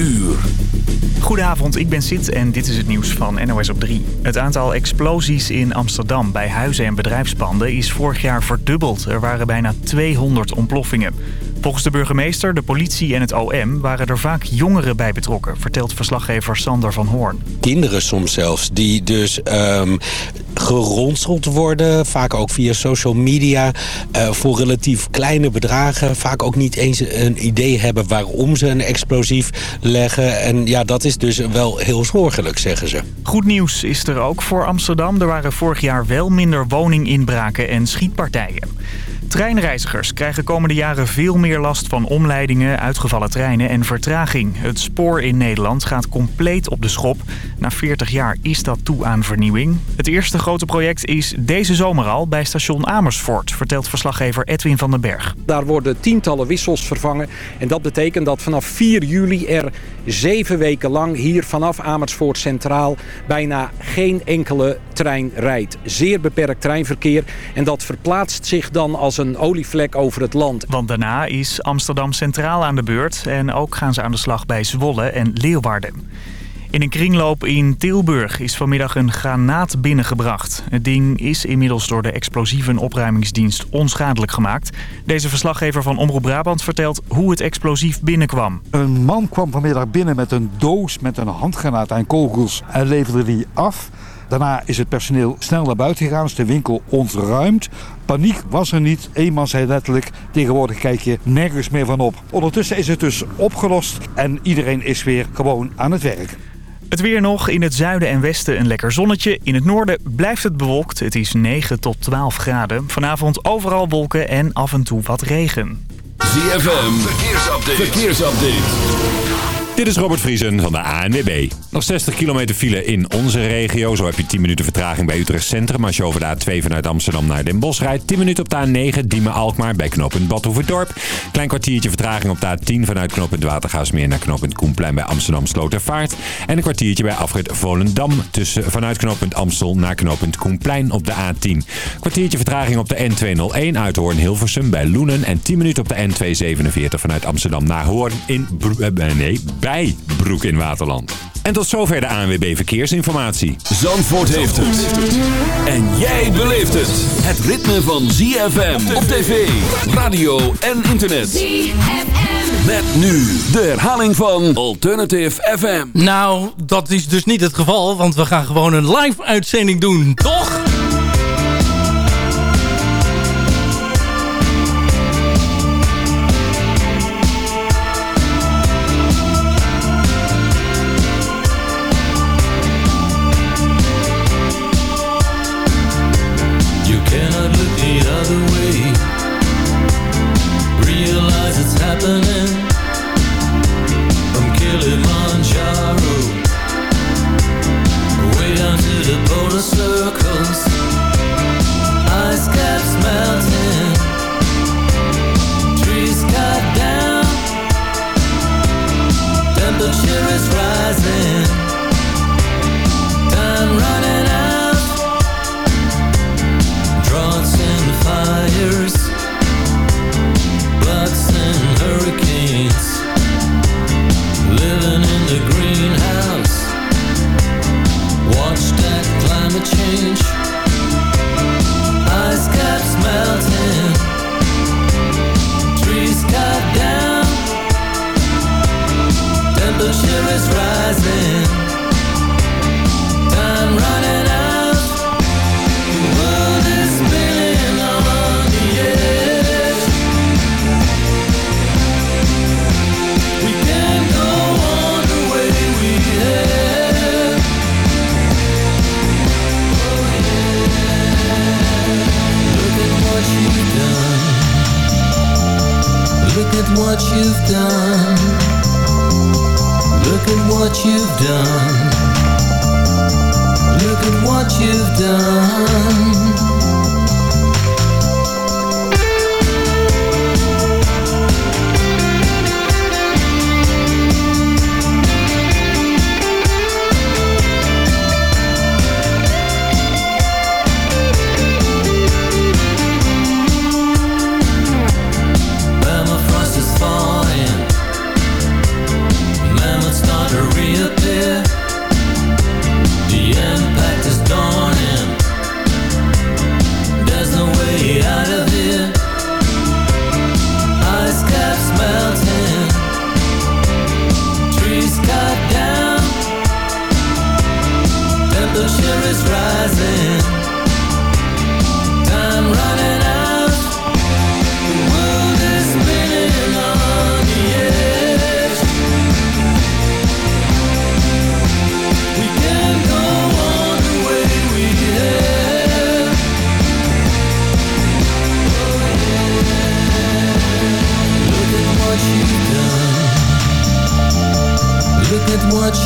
uur. Goedenavond, ik ben Sid en dit is het nieuws van NOS op 3. Het aantal explosies in Amsterdam bij huizen en bedrijfspanden is vorig jaar verdubbeld. Er waren bijna 200 ontploffingen. Volgens de burgemeester, de politie en het OM waren er vaak jongeren bij betrokken, vertelt verslaggever Sander van Hoorn. Kinderen soms zelfs, die dus um, geronseld worden, vaak ook via social media, uh, voor relatief kleine bedragen. Vaak ook niet eens een idee hebben waarom ze een explosief leggen. En ja, dat is dus wel heel zorgelijk, zeggen ze. Goed nieuws is er ook voor Amsterdam. Er waren vorig jaar wel minder woninginbraken en schietpartijen. Treinreizigers krijgen komende jaren veel meer last van omleidingen, uitgevallen treinen en vertraging. Het spoor in Nederland gaat compleet op de schop. Na 40 jaar is dat toe aan vernieuwing. Het eerste grote project is deze zomer al bij station Amersfoort, vertelt verslaggever Edwin van den Berg. Daar worden tientallen wissels vervangen en dat betekent dat vanaf 4 juli er zeven weken lang hier vanaf Amersfoort Centraal bijna geen enkele trein rijdt. Zeer beperkt treinverkeer en dat verplaatst zich dan als een olievlek over het land. Want daarna is Amsterdam Centraal aan de beurt en ook gaan ze aan de slag bij Zwolle en Leeuwarden. In een kringloop in Tilburg is vanmiddag een granaat binnengebracht. Het ding is inmiddels door de explosieve opruimingsdienst onschadelijk gemaakt. Deze verslaggever van Omroep Brabant vertelt hoe het explosief binnenkwam. Een man kwam vanmiddag binnen met een doos met een handgranaat en kogels en leverde die af. Daarna is het personeel snel naar buiten gegaan, is de winkel ontruimd. Paniek was er niet. Eén man zei letterlijk, tegenwoordig kijk je nergens meer van op. Ondertussen is het dus opgelost en iedereen is weer gewoon aan het werk. Het weer nog. In het zuiden en westen een lekker zonnetje. In het noorden blijft het bewolkt. Het is 9 tot 12 graden. Vanavond overal wolken en af en toe wat regen. ZFM, verkeersupdate. verkeersupdate. Dit is Robert Vriesen van de ANWB. Nog 60 kilometer file in onze regio. Zo heb je 10 minuten vertraging bij Utrecht Centrum. Als je over de A2 vanuit Amsterdam naar Den Bosch rijdt. 10 minuten op de A9 Diemen-Alkmaar bij knooppunt Badhoevedorp. Klein kwartiertje vertraging op de A10 vanuit knooppunt Watergaasmeer naar knooppunt Koenplein bij Amsterdam Slotervaart. En een kwartiertje bij afrit Volendam tussen, vanuit knooppunt Amstel naar knooppunt Koenplein op de A10. Kwartiertje vertraging op de N201 uit Hoorn-Hilversum bij Loenen. En 10 minuten op de N247 vanuit Amsterdam naar Hoorn in... Bro eh, nee, Broek in Waterland. En tot zover de ANWB Verkeersinformatie. Zandvoort heeft het. En jij beleeft het. Het ritme van ZFM op tv, radio en internet. ZFM. Met nu de herhaling van Alternative FM. Nou, dat is dus niet het geval, want we gaan gewoon een live uitzending doen, toch?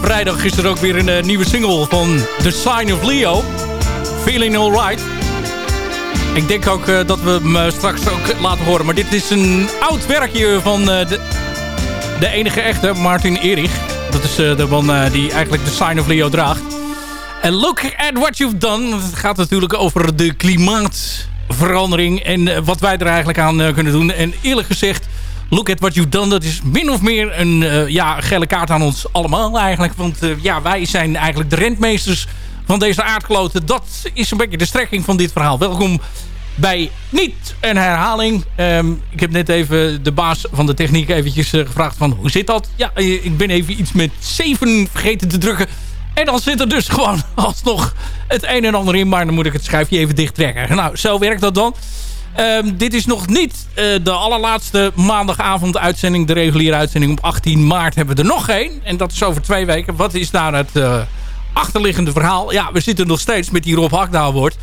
Vrijdag is er ook weer een eh, nieuwe single van The Sign of Leo. Feeling Alright. Ik denk ook eh, dat we hem eh, straks ook laten horen. Maar dit is een oud werkje van eh, de, de enige echte, Martin Erich. Dat is eh, de man eh, die eigenlijk The Sign of Leo draagt. En look at what you've done. Het gaat natuurlijk over de klimaatverandering. En eh, wat wij er eigenlijk aan eh, kunnen doen. En eerlijk gezegd, look at what you've done. Dat is min of meer een eh, ja, gele kaart aan ons allemaal eigenlijk. Want eh, ja, wij zijn eigenlijk de rentmeesters van deze aardkloten. Dat is een beetje de strekking van dit verhaal. Welkom bij niet een herhaling. Ehm, ik heb net even de baas van de techniek eventjes eh, gevraagd van hoe zit dat? Ja, ik ben even iets met 7 vergeten te drukken. En dan zit er dus gewoon alsnog het een en ander in. Maar dan moet ik het schuifje even dicht trekken. Nou, zo werkt dat dan. Ehm, dit is nog niet eh, de allerlaatste maandagavond uitzending. De reguliere uitzending op 18 maart hebben we er nog één. En dat is over twee weken. Wat is daar het eh, achterliggende verhaal? Ja, we zitten nog steeds met die Rob Hakda woord.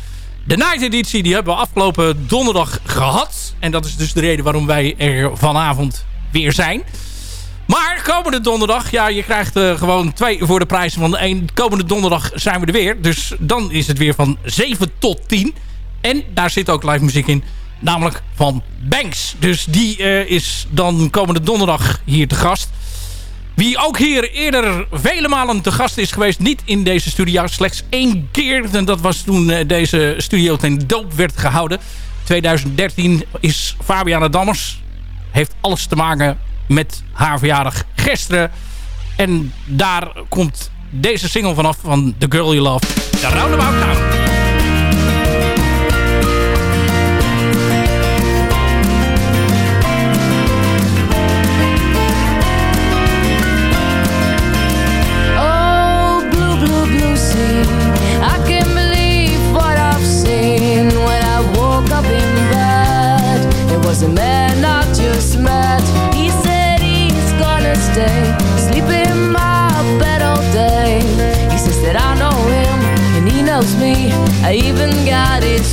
De night editie die hebben we afgelopen donderdag gehad. En dat is dus de reden waarom wij er vanavond weer zijn. Maar komende donderdag, ja, je krijgt eh, gewoon twee voor de prijs van één. Komende donderdag zijn we er weer. Dus dan is het weer van 7 tot 10. En daar zit ook live muziek in. Namelijk van Banks. Dus die eh, is dan komende donderdag hier te gast. Wie ook hier eerder vele malen te gast is geweest. Niet in deze studio. Slechts één keer. En dat was toen eh, deze studio ten doop werd gehouden. 2013 is Fabiana Dammers. Heeft alles te maken met haar verjaardag gisteren. En daar komt deze single vanaf van The Girl You Love. The Roundabout Town. I even got his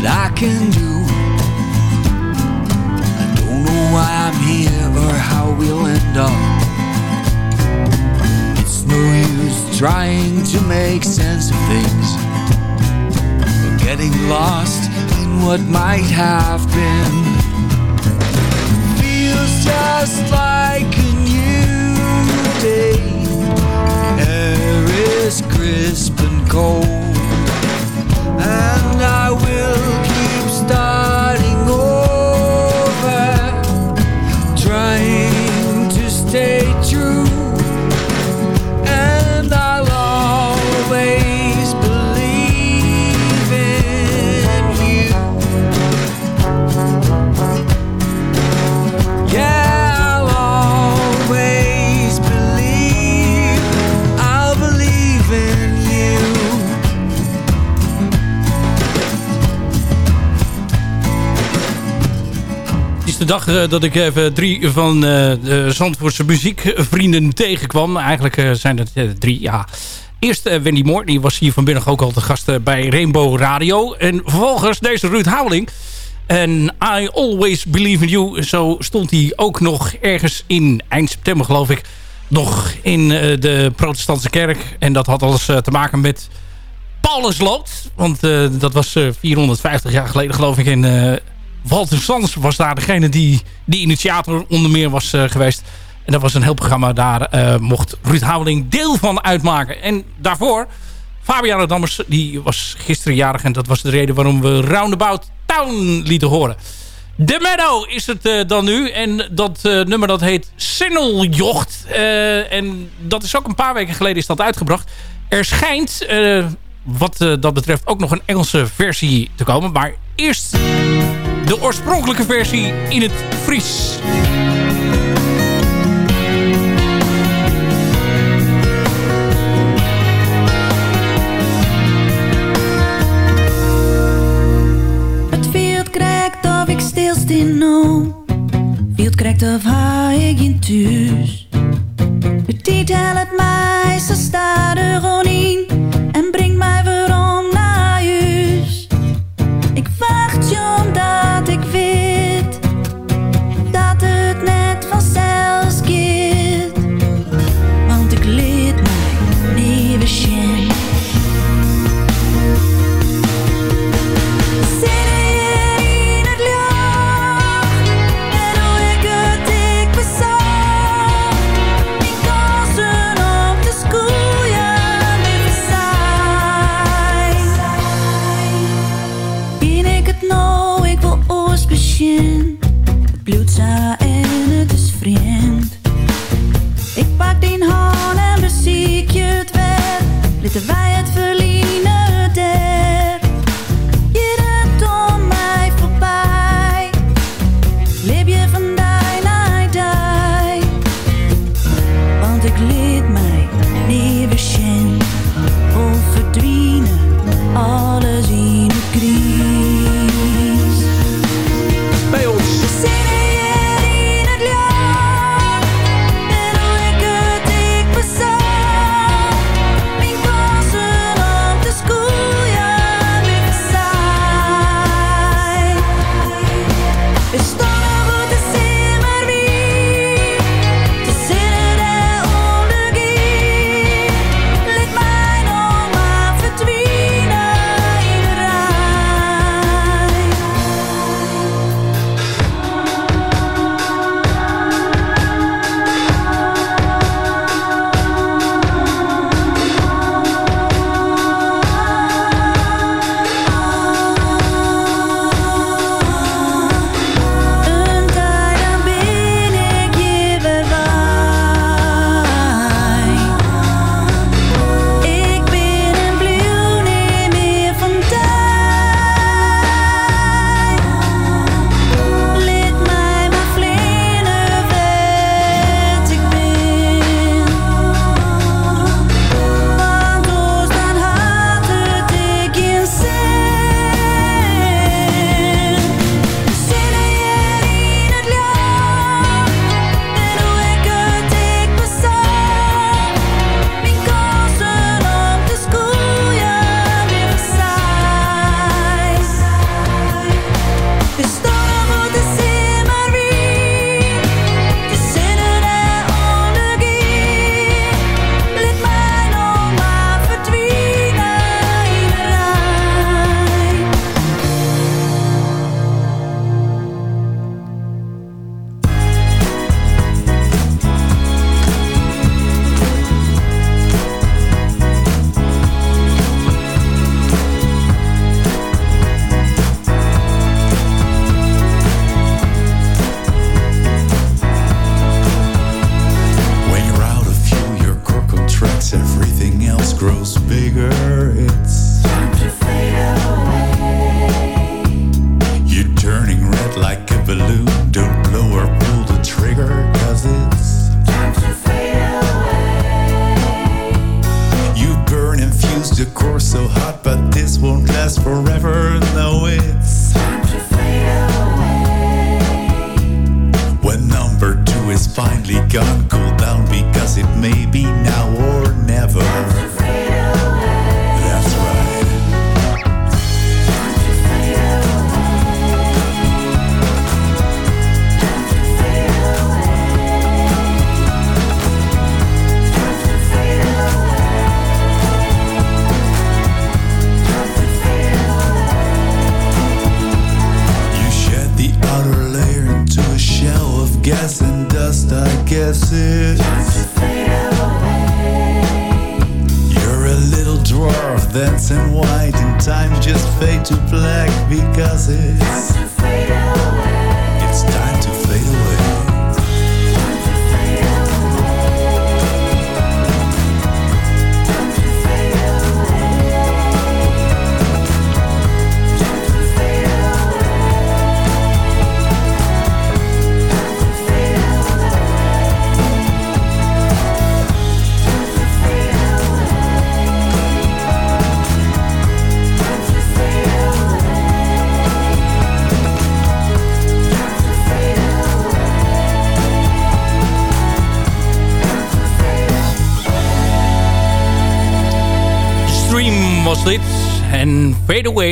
That I can do. I don't know why I'm here or how we'll end up. It's no use trying to make sense of things. Or getting lost in what might have been. Feels just like a new day. The air is crisp and cold. And I will keep dag eh, dat ik even drie van eh, de Zandvoortse muziekvrienden tegenkwam. Eigenlijk eh, zijn het drie, ja. Eerst Wendy Moore, die was hier vanmiddag ook al te gast bij Rainbow Radio. En vervolgens deze Ruud Houweling. En I Always Believe in You. Zo stond hij ook nog ergens in eind september, geloof ik... nog in de protestantse kerk. En dat had alles te maken met Paulusloot. Want eh, dat was eh, 450 jaar geleden, geloof ik. Eh, Walter Sans was daar degene die, de initiator onder meer was eh, geweest. En dat was een heel programma. Daar eh, mocht Ruud Houweling deel van uitmaken. En daarvoor, Fabian Dammers, die was gisteren jarig. En dat was de reden waarom we Roundabout Town lieten horen. De Meadow is het eh, dan nu. En dat nummer dat heet Sinneljocht. Uh, en dat is ook een paar weken geleden is dat uitgebracht. Er schijnt wat dat betreft ook nog een Engelse versie te komen. Maar eerst de oorspronkelijke versie in het Fries. Het veld krijgt of ik stilsteen nou. Veld krijgt of ha ik in thuis. Het titel het mij, ze staat er gewoon in. En brengt mij weer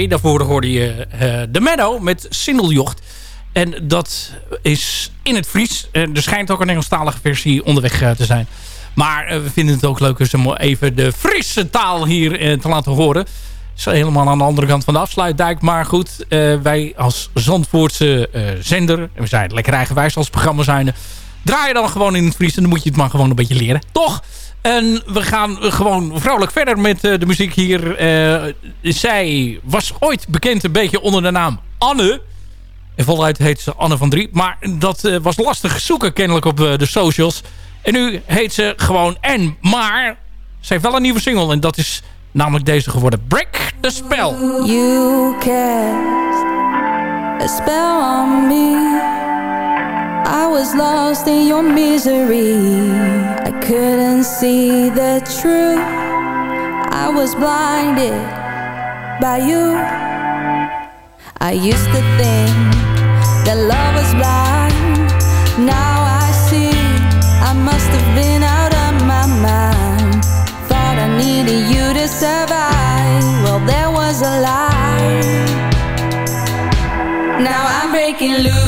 Daarvoor hoorde je eh The Meadow met Sindeljocht. En dat is in het Fries. En er schijnt ook een Engelstalige versie onderweg eh, te zijn. Maar eh, we vinden het ook leuk dus om even de Friese taal hier eh, te laten horen. Is helemaal aan de andere kant van de afsluitdijk. Maar goed, eh, wij als Zandvoortse eh, zender... en we zijn lekker eigenwijs als programma zijnde... draai je dan gewoon in het Fries en dan moet je het maar gewoon een beetje leren. Toch? En we gaan gewoon vrolijk verder met eh, de muziek hier. Eh, zij was ooit bekend een beetje onder de naam Anne. En voluit heet ze Anne van Drie. Maar dat eh, was lastig zoeken kennelijk op de socials. En nu heet ze gewoon N. Maar ze heeft wel een nieuwe single. En dat is namelijk deze geworden. Break the Spell. You cast a spell on me. I was lost in your misery. I couldn't see the truth. I was blinded by you. I used to think that love was blind. Now I see I must have been out of my mind. Thought I needed you to survive. Well, there was a lie. Now I'm breaking loose.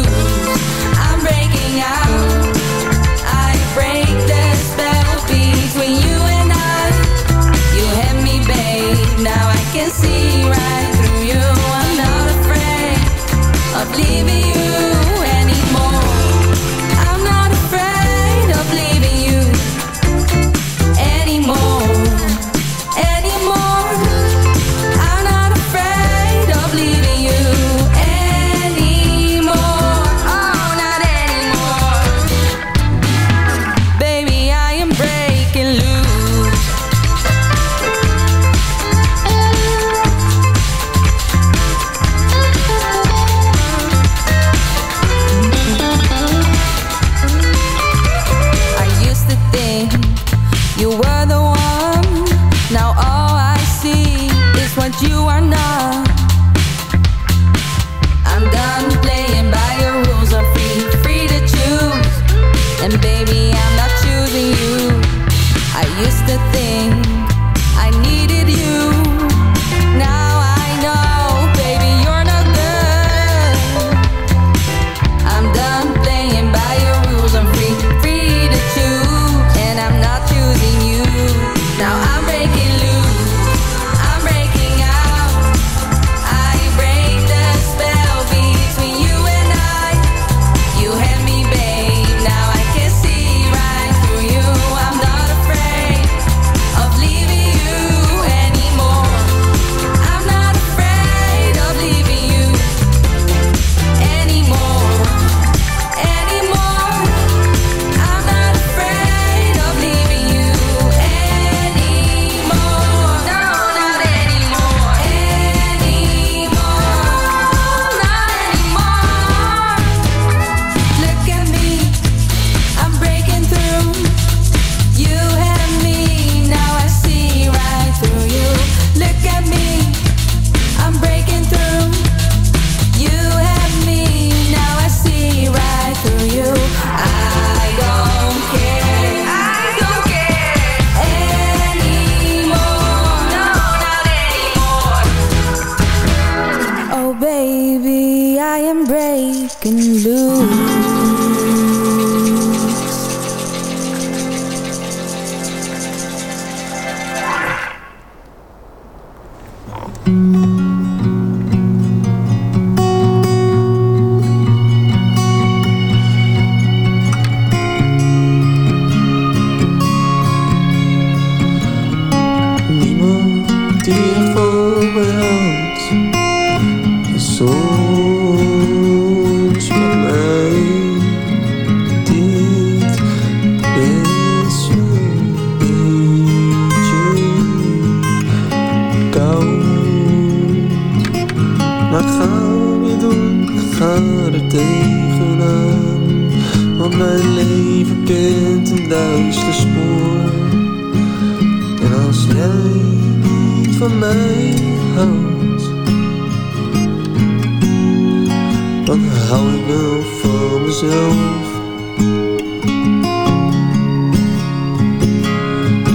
Maar ga niet doen, ga er tegenaan. Want mijn leven kent een duister spoor. En als jij niet van mij houdt, dan hou ik wel van mezelf.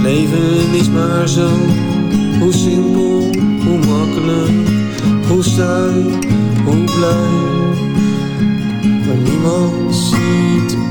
Leven is maar zo, hoe simpel, hoe makkelijk, hoe saai, hoe blij. Maar niemand ziet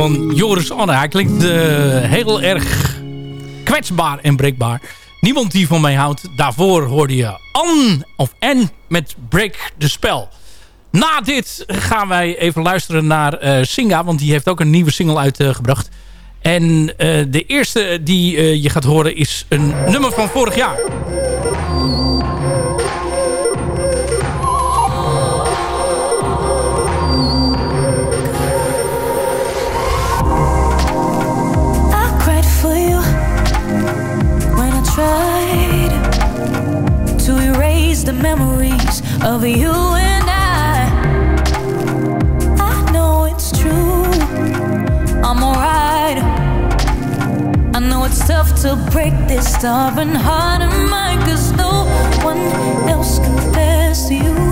van Joris Anne. Hij klinkt eh, heel erg kwetsbaar en breekbaar. Niemand die van mij houdt. Daarvoor hoorde je An of N met Break the Spell. Na dit gaan wij even luisteren naar eh, Singa. Want die heeft ook een nieuwe single uitgebracht. en eh, de eerste die je gaat horen is een nummer van vorig jaar. Tried to erase the memories of you and I. I know it's true, I'm alright. I know it's tough to break this stubborn heart of mine, cause no one else compares to you.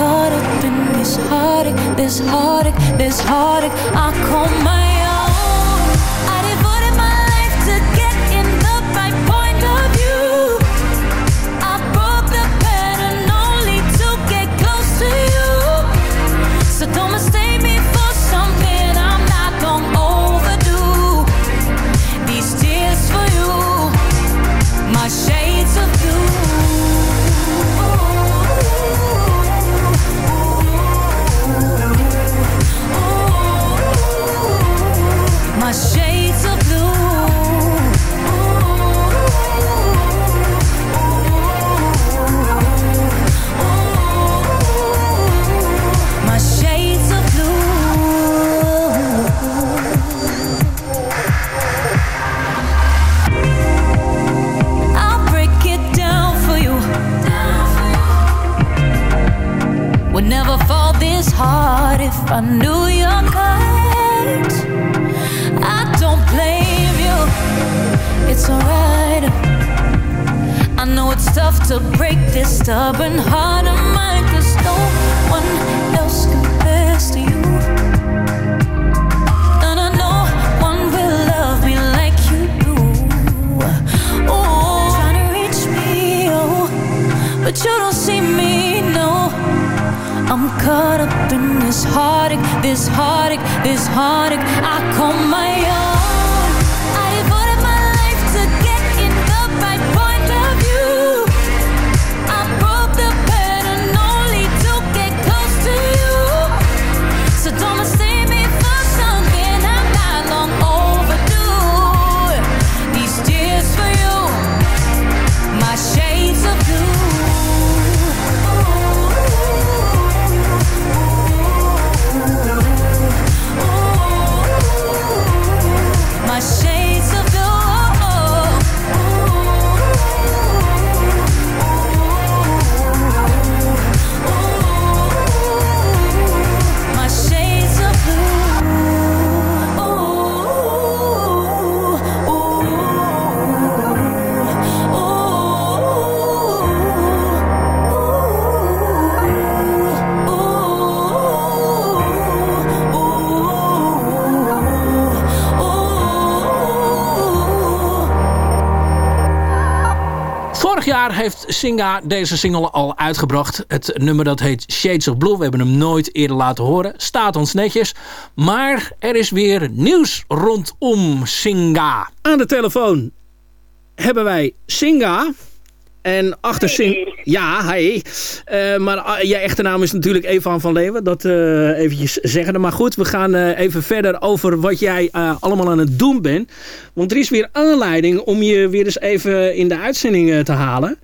Caught up in this heartache, this heartache, this heartache. I call my heeft Singa deze single al uitgebracht. Het nummer dat heet Shades of Blue. We hebben hem nooit eerder laten horen. Staat ons netjes. Maar er is weer nieuws rondom Singa. Aan de telefoon hebben wij Singa. En achter Sing... Ja, hey. Uh, maar uh, je echte naam is natuurlijk Evan van Leeuwen. Dat uh, eventjes zeggen. Maar goed, we gaan even verder over wat jij allemaal aan het doen bent. Want er is weer aanleiding om je weer eens even in de uitzending te halen.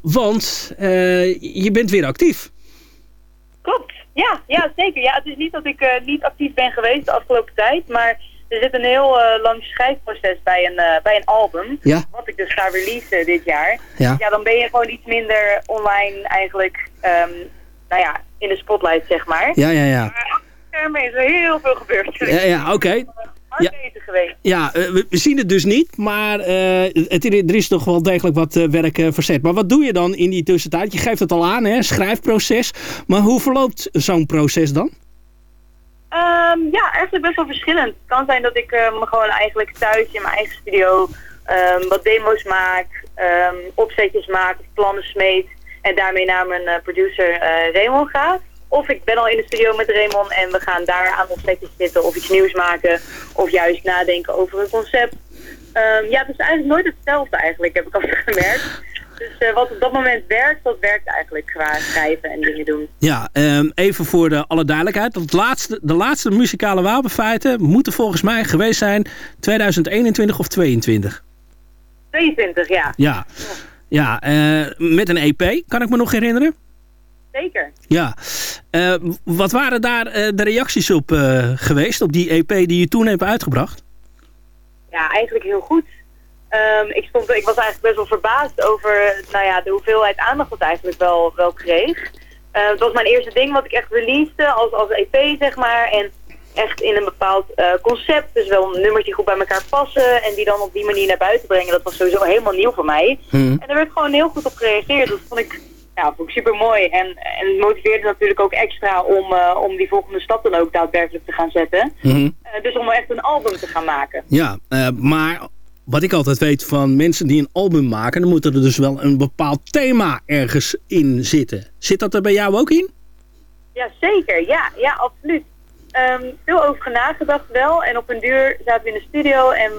want je bent weer actief. Klopt. Ja, ja, zeker. Ja, het is niet dat ik niet actief ben geweest de afgelopen tijd. Maar er zit een heel uh, lang schrijfproces bij een, uh, bij een album. Ja. Wat ik dus ga releasen dit jaar. Ja. ja, dan ben je gewoon iets minder online eigenlijk, um, nou ja, in de spotlight, zeg maar. Ja, ja, ja. Maar achter is er heel veel gebeurd. Ja, ja, oké. Okay. Ja, geweest. ja uh, we, we, zien het dus niet, maar het, er is toch wel degelijk wat werk verzet. Maar wat doe je dan in die tussentijd? Je geeft het al aan, hè, schrijfproces. Maar hoe verloopt zo'n proces dan? Um, ja, eigenlijk best wel verschillend. Het kan zijn dat ik um, gewoon eigenlijk thuis in mijn eigen studio um, wat demo's maak, opzetjes maak, plannen smeet en daarmee naar mijn uh, producer uh, Raymond ga. Of ik ben al in de studio met Raymond en we gaan daar aan opzetjes zitten of iets nieuws maken of juist nadenken over een concept. ja, het is eigenlijk nooit hetzelfde eigenlijk, heb ik al gemerkt. Dus uh, wat op dat moment werkt, dat werkt eigenlijk qua schrijven en dingen doen. Ja, um, even voor de alle duidelijkheid. Het laatste, de laatste muzikale wapenfeiten moeten volgens mij geweest zijn 2021 of 22. 22, ja. Ja, ja uh, met een EP, kan ik me nog herinneren? Zeker. Ja. Uh, wat waren daar de reacties op geweest, op die EP die je toen hebt uitgebracht? Ja, eigenlijk heel goed. Um, ik, stond, ik was eigenlijk best wel verbaasd over nou ja, de hoeveelheid aandacht dat eigenlijk wel, wel kreeg. Uh, het was mijn eerste ding wat ik echt releaste als, als EP, zeg maar. En echt in een bepaald uh, concept. Dus wel een nummertje goed bij elkaar passen. En die dan op die manier naar buiten brengen. Dat was sowieso helemaal nieuw voor mij. Hmm. En er werd gewoon heel goed op gereageerd. Dat vond ik, ja, vond ik super mooi. En, en het motiveerde natuurlijk ook extra om, uh, om die volgende stap dan ook daadwerkelijk te gaan zetten. Hmm. dus om echt een album te gaan maken. Ja, maar wat ik altijd weet van mensen die een album maken... dan moet er dus wel een bepaald thema ergens in zitten. Zit dat er bij jou ook in? Ja, zeker. Ja, ja absoluut. Um, veel over nagedacht wel. En op een duur zaten we in de studio en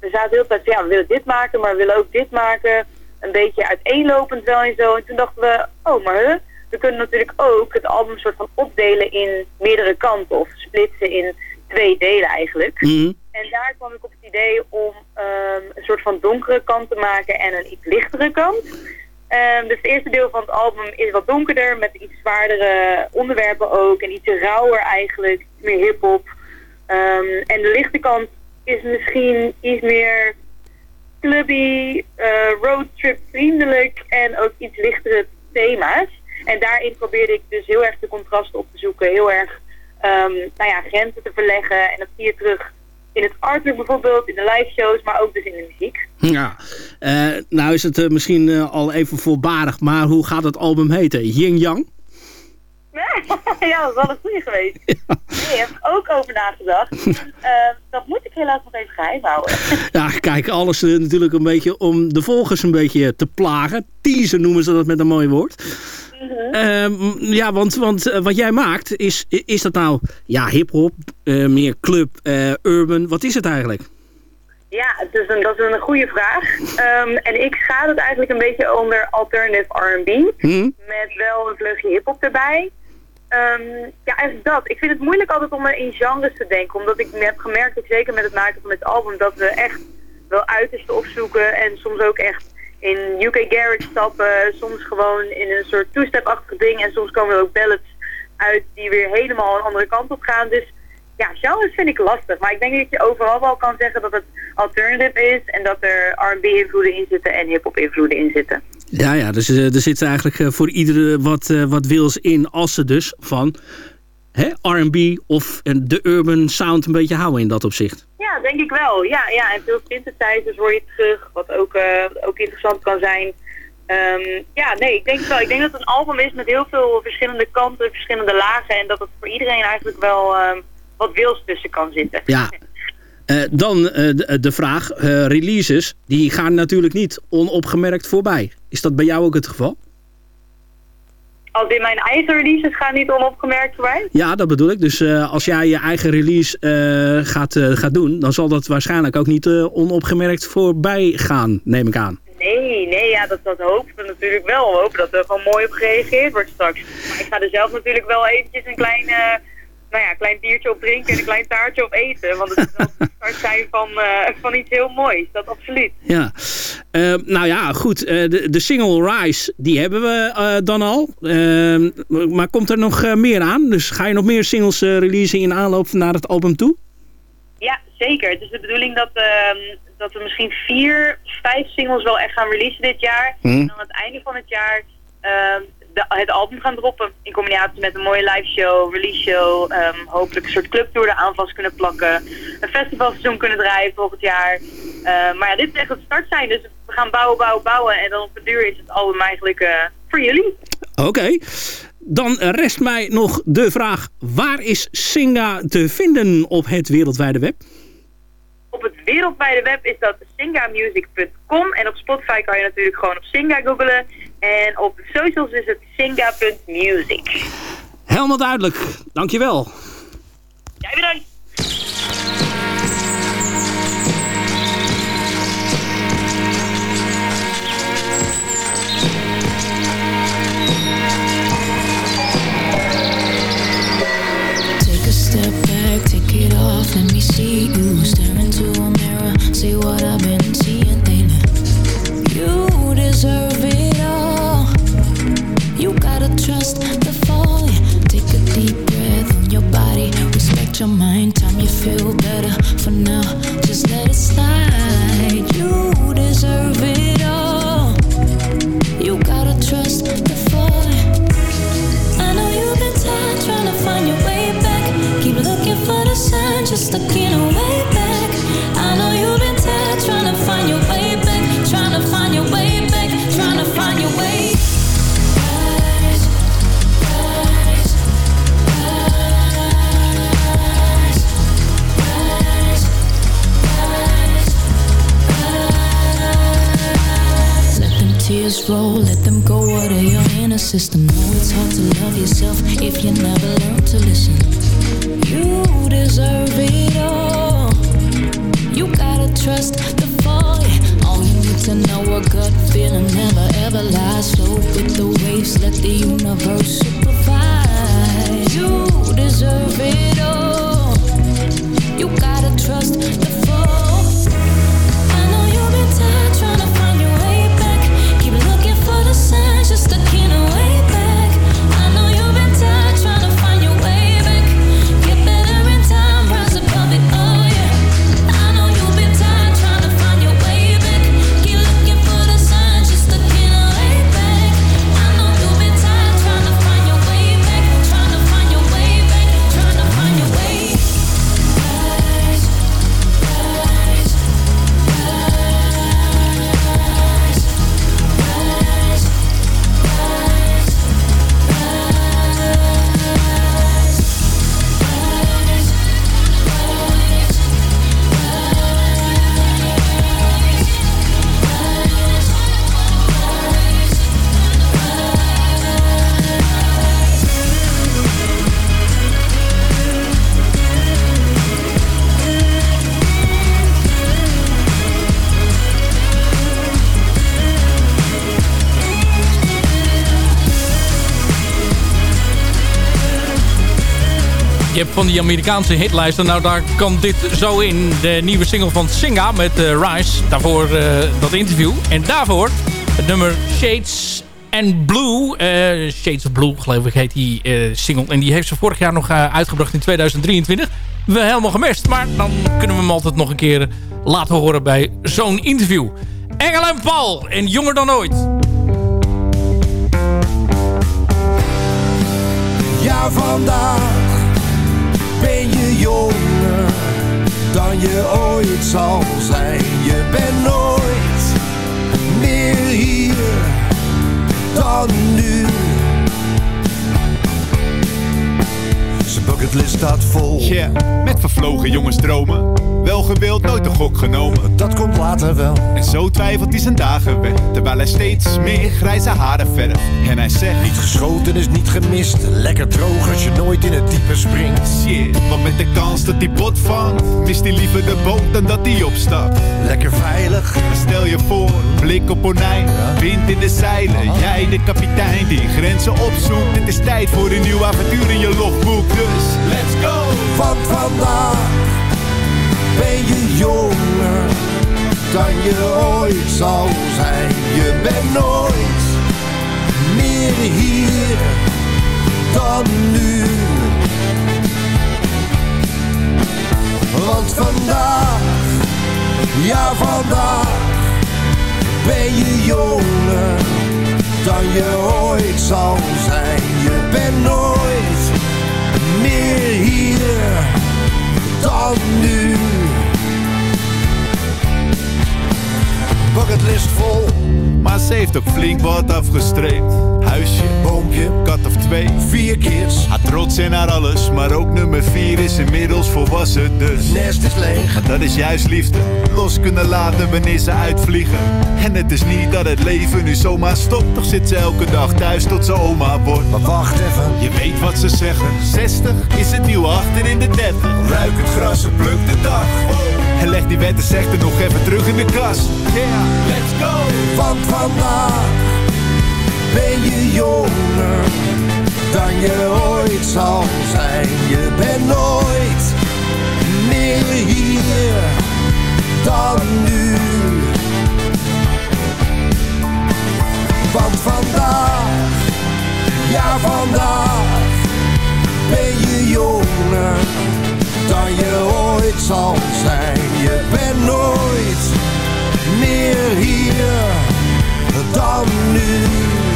we zaten heel tijd ja, we willen dit maken, maar we willen ook dit maken. Een beetje uiteenlopend wel en zo. En toen dachten we, oh, maar huh, we kunnen natuurlijk ook het album soort van opdelen in meerdere kanten. Of splitsen in twee delen eigenlijk. Mm. En daar kwam ik op het idee om um, een soort van donkere kant te maken en een iets lichtere kant. Um, dus het eerste deel van het album is wat donkerder, met iets zwaardere onderwerpen ook. En iets rauwer eigenlijk, meer hip-hop. Um, en de lichte kant is misschien iets meer clubby, uh, roadtrip vriendelijk en ook iets lichtere thema's. En daarin probeerde ik dus heel erg de contrasten op te zoeken. Heel erg nou ja, grenzen te verleggen. En dat zie je terug in het artwork bijvoorbeeld, in de live shows, maar ook dus in de muziek. Ja, uh, nou is het uh, misschien uh, al even voorbarig, maar hoe gaat het album heten? Yin Yang? ja, dat is wel een goede geweest. Ja. Nee, je hebt ook over nagedacht. dat moet ik helaas nog even geheim houden. ja, kijk, alles natuurlijk een beetje om de volgers een beetje te plagen. Teaser noemen ze dat met een mooi woord. Uh, ja, want, want uh, wat jij maakt, is, is dat nou ja, hip-hop, uh, meer club, urban? Wat is het eigenlijk? Ja, dus een, dat is een goede vraag. Um, en ik ga het eigenlijk een beetje onder alternative R&B. Hmm? Met wel een vleugje hip-hop erbij. Um, ja, eigenlijk dat. Ik vind het moeilijk altijd om in genres te denken. Omdat ik heb gemerkt, ook zeker met het maken van dit album, dat we echt wel uiterste opzoeken. En soms ook echt in UK Garage stappen, soms gewoon in een soort two-step-achtige ding. En soms komen er ook ballads uit die weer helemaal een andere kant op gaan. Dus ja, genres vind ik lastig. Maar ik denk dat je overal wel kan zeggen dat het alternative is. En dat er R&B invloeden in zitten en hip-hop invloeden in zitten. Ja, ja, dus uh, er zit eigenlijk uh, voor iedere wat, uh, wat wils in als ze dus van R&B of de urban sound een beetje houden in dat opzicht. Denk ik wel. Ja, ja. en veel synthesizers hoor je terug, wat ook, uh, ook interessant kan zijn. Um, ja, nee, ik denk wel. Ik denk dat het een album is met heel veel verschillende kanten, verschillende lagen. En dat het voor iedereen eigenlijk wel um, wat wils tussen kan zitten. Ja. Uh, dan de, de, vraag, releases, die gaan natuurlijk niet onopgemerkt voorbij. Is dat bij jou ook het geval? Als in mijn eigen releases gaan niet onopgemerkt voorbij. Ja, dat bedoel ik. Dus eh, als jij je eigen release eh, gaat, eh, gaat doen, dan zal dat waarschijnlijk ook niet onopgemerkt voorbij gaan, neem ik aan. Nee, nee, ja, dat, dat hopen we natuurlijk wel. We hopen dat er gewoon mooi op gereageerd wordt straks. Maar ik ga er zelf natuurlijk wel eventjes een klein, eh, nou ja, klein biertje op drinken en een klein taartje op eten. Want het is wel de start zijn van, eh, van iets heel moois, dat absoluut. Ja, Eh, nou ja, goed. eh, de, de single Rise, die hebben we dan al. Eh, maar komt er nog meer aan? Dus ga je nog meer singles releasen in aanloop naar het album toe? Ja, zeker. Het is de bedoeling dat, ehm, dat we misschien vier, vijf singles wel echt gaan releasen dit jaar. Mhm. En dan aan het einde van het jaar ehm, de, het album gaan droppen. In combinatie met een mooie live show, release show. ehm, hopelijk een soort clubtour eraan vast kunnen plakken. Een festivalseizoen kunnen draaien volgend jaar. Eh, maar ja, dit is echt het start zijn. Dus we gaan bouwen, bouwen, bouwen. En dan op de duur is het album eigenlijk eh, voor jullie. Oké. Dan rest mij nog de vraag, waar is Singa te vinden op het wereldwijde web? Op het wereldwijde web is dat singamusic.com. En op Spotify kan je natuurlijk gewoon op Singa googlen. En op de socials is het singa.music. Helemaal duidelijk. Dankjewel. Jij bedankt. Take a step back, take it off, let me see you Stare into a mirror, see what I've been seeing lately You deserve your mind, time you feel better For now, just let it slide You deserve it all You gotta trust the fall I know you've been tired trying to find your way back. Keep looking for the sign, just looking away back. I know you've been tired trying tears let them go out of your inner system. Know it's hard to love yourself if you never learn to listen. You deserve it all. You gotta trust the yeah. All you need to know a gut feeling never ever lies. Flow with the waves, let the universe supervise. You deserve it all. You gotta trust the just a kid away. Van die Amerikaanse hitlijsten. Nou, daar kan dit zo in. De nieuwe single van Singa met eh, Rise. Daarvoor eh, dat interview. En daarvoor het nummer Shades and Blue. eh, Shades of Blue, geloof ik, heet die single. En die heeft ze vorig jaar nog uitgebracht in 2023. We helemaal gemist. Maar dan kunnen we hem altijd nog een keer laten horen bij zo'n interview. Engel en Paul. En jonger dan ooit. Ja, vandaag jonger dan je ooit zal zijn. Je bent nooit meer hier dan nu. Zijn bucketlist staat vol. Yeah, met vervlogen jongensdromen. Wel gewild, nooit een gok genomen. Dat komt later wel. En zo twijfelt hij zijn dagen weg. Terwijl hij steeds meer grijze haren verft. En hij zegt... Niet geschoten is niet gemist. Lekker droog als je nooit in het diepe springt. Shit, want met de kans dat hij bot vangt. Mist hij liever de boot dan dat hij opstapt. Lekker veilig. Maar stel je voor, blik op onijn. Wind in de zeilen. Jij de kapitein die grenzen opzoekt. Het is tijd voor een nieuw avontuur in je logboek. Dus let's go! Want vandaag ben je jonger dan je ooit zal zijn. Je bent nooit meer hier dan nu. Want vandaag, ja vandaag, ben je jonger dan je ooit zal zijn. Je bent nooit heeft ook flink wat afgestreept. Huisje, boompje, kat of twee. vier kids, Haar trots in haar alles, maar ook nummer 4 is inmiddels volwassen dus. nest is leeg. Dat is juist liefde, los kunnen laten wanneer ze uitvliegen. En het is niet dat het leven nu zomaar stopt, toch zit ze elke dag thuis tot ze oma wordt. Maar wacht even, Je weet wat ze zeggen, 60 is het nieuwe achter in de 30. ruik het gras en pluk de dag. En leg die wet en zegt er nog even terug in de kast. Yeah, let's go! Want vandaag ben je jonger dan je ooit zal zijn. Je bent nooit meer hier dan nu. Want vandaag, ja vandaag, ben je jonger dan je ooit zal zijn. Je bent nooit meer hier dan nu.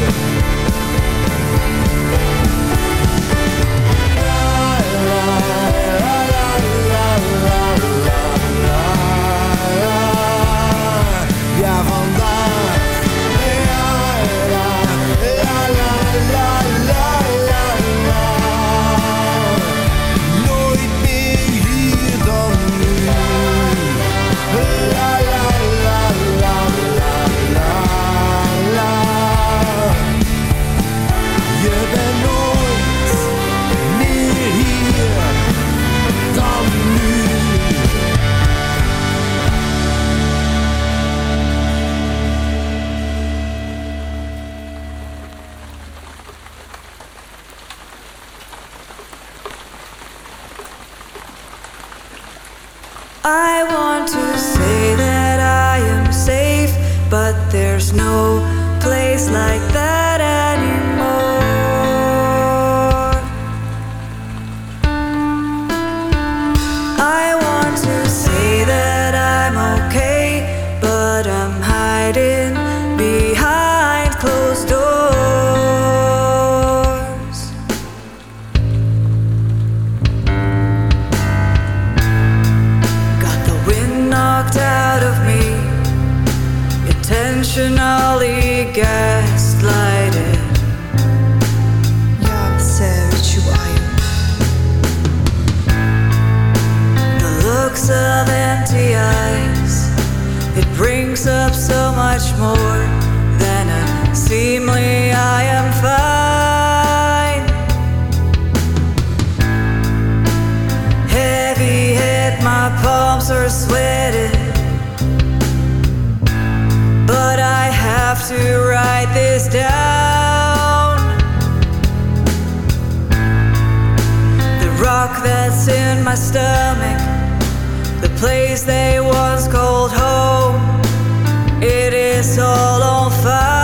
Place like that more than a seemly I am fine. Heavy head, my palms are sweating. But I have to write this down. The rock that's in my stomach, the place they once called home, it is all on fire.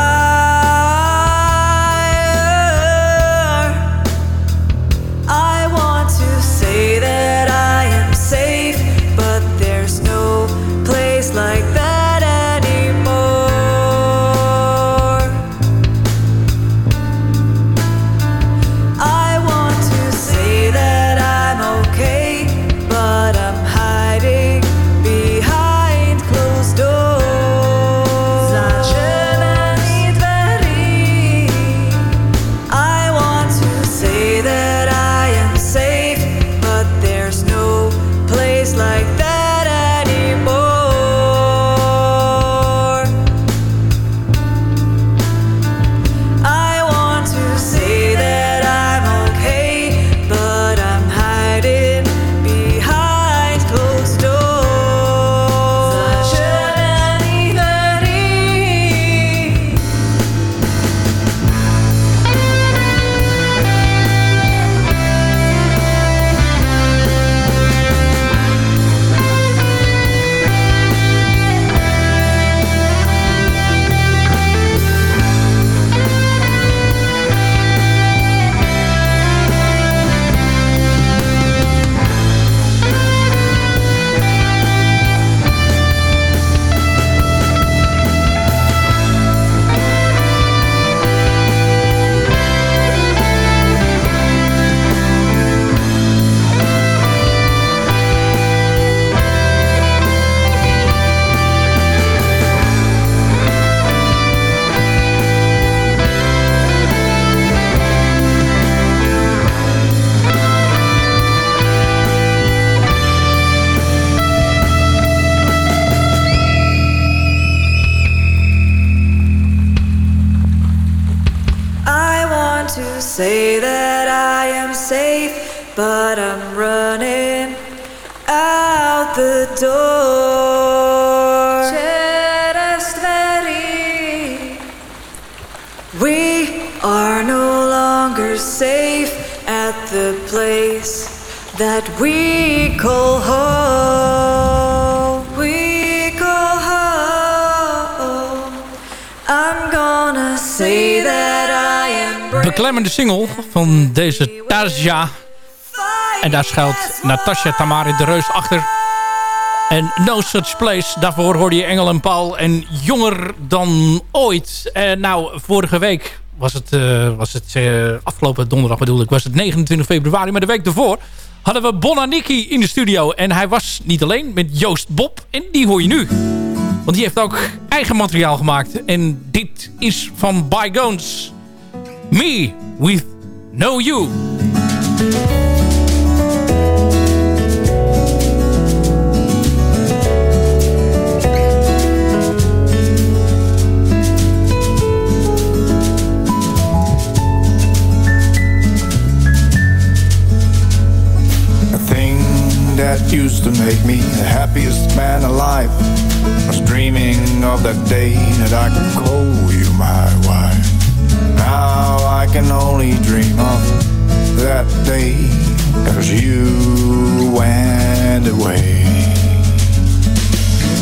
That we call home. We call home. I'm gonna say that I am beklemmende single van deze Tasia. En daar schuilt Natasha Tamari de Reus achter. En No Such Place, daarvoor hoorde je Engel en Paul. En jonger dan ooit. Eh, nou, vorige week was het, eh, was het eh, afgelopen donderdag bedoel ik, was het 29 februari. Maar de week daarvoor hadden we Bonaniki in de studio. En hij was niet alleen met Joost Bob. En die hoor je nu. Want die heeft ook eigen materiaal gemaakt. En dit is van Bygones. Me with No You. That used to make me the happiest man alive I was dreaming of that day that I could call you my wife. Now I can only dream of that day cause you went away.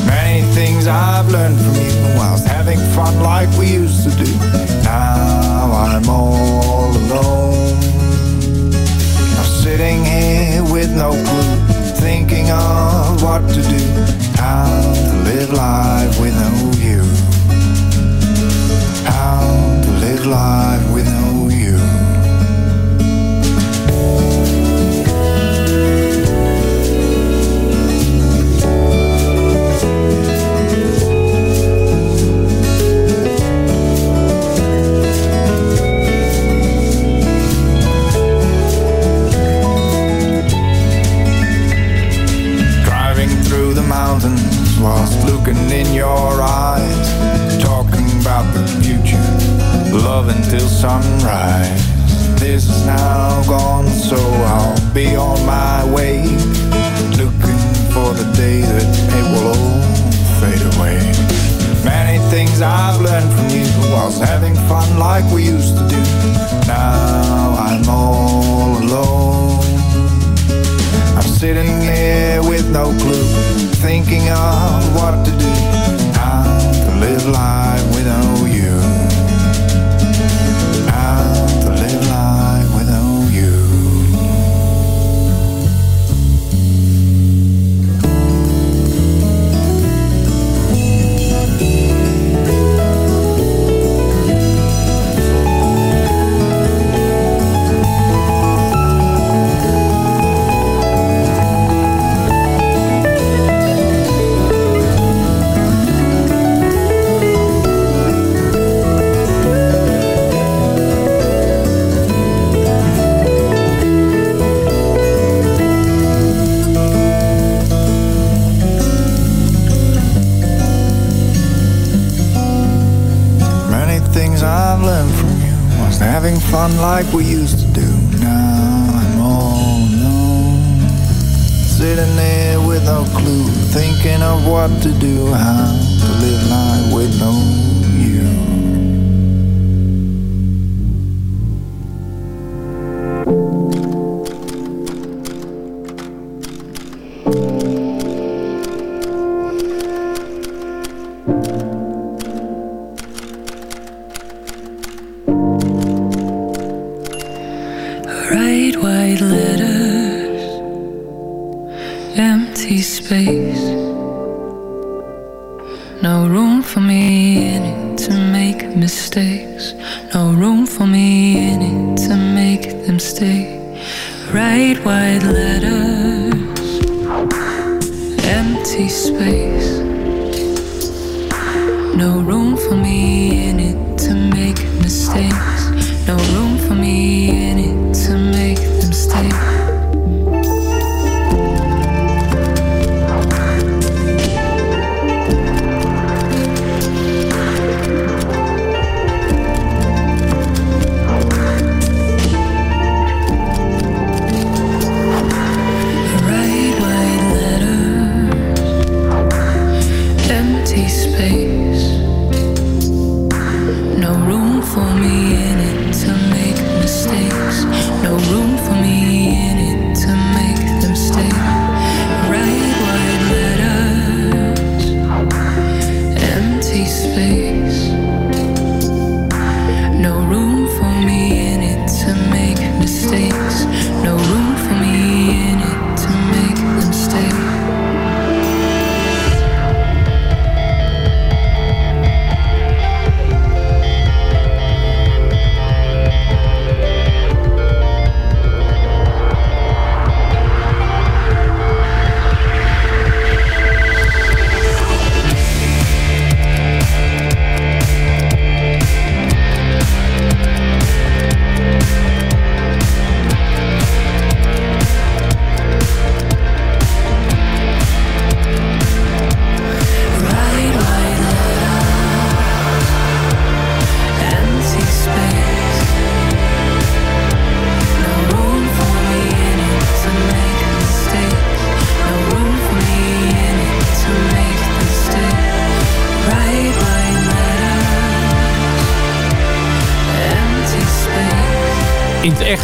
Many things I've learned from you whilst having fun like we used to do. Now I'm all alone. I'm sitting here with no clue, thinking of what to do, how to live life without you. How to live life with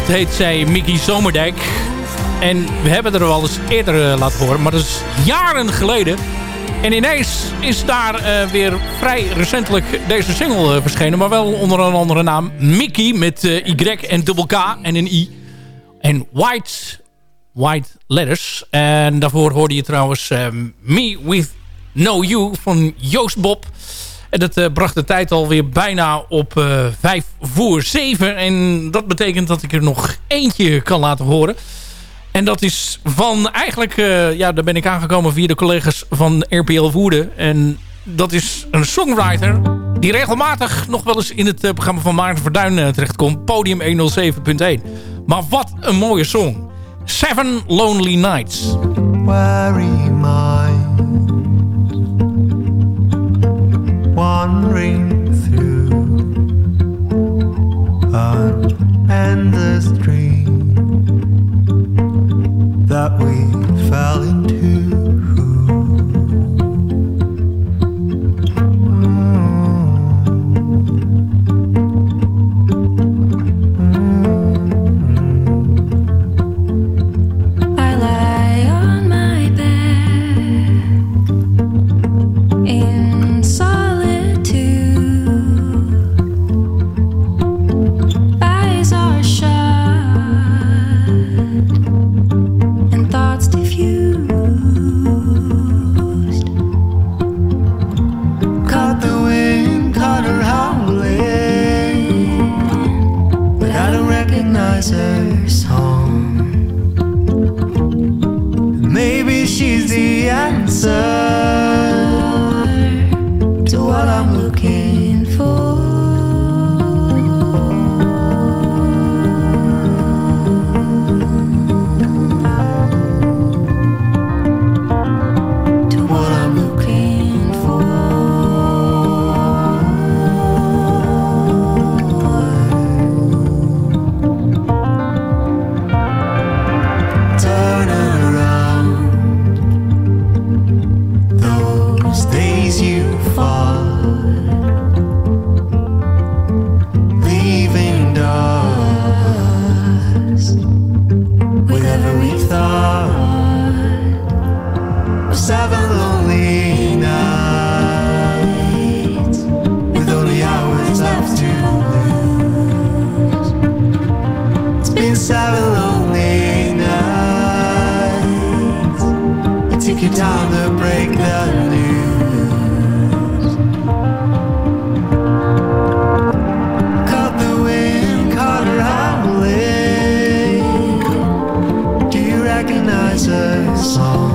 Heet zij Mickey Zomerdijk. En we hebben er wel eens eerder uh, laten horen. Maar dat is jaren geleden. En ineens is daar uh, weer vrij recentelijk deze single uh, verschenen. Maar wel onder een andere naam. Mickey met Y en dubbel K en een I. En White, white Letters. En daarvoor hoorde je trouwens Me With No You van Joost Bob. En dat uh, bracht de tijd alweer bijna op uh, 5 voor 7. En dat betekent dat ik er nog eentje kan laten horen. En dat is van eigenlijk... Uh, ja, daar ben ik aangekomen via de collega's van RPL Woerden. En dat is een songwriter... die regelmatig nog wel eens in het programma van Maarten Verduin terechtkomt. Podium 107.1. Maar wat een mooie song. Seven Lonely Nights. Worry wandering through an endless dream that we fell into. Song?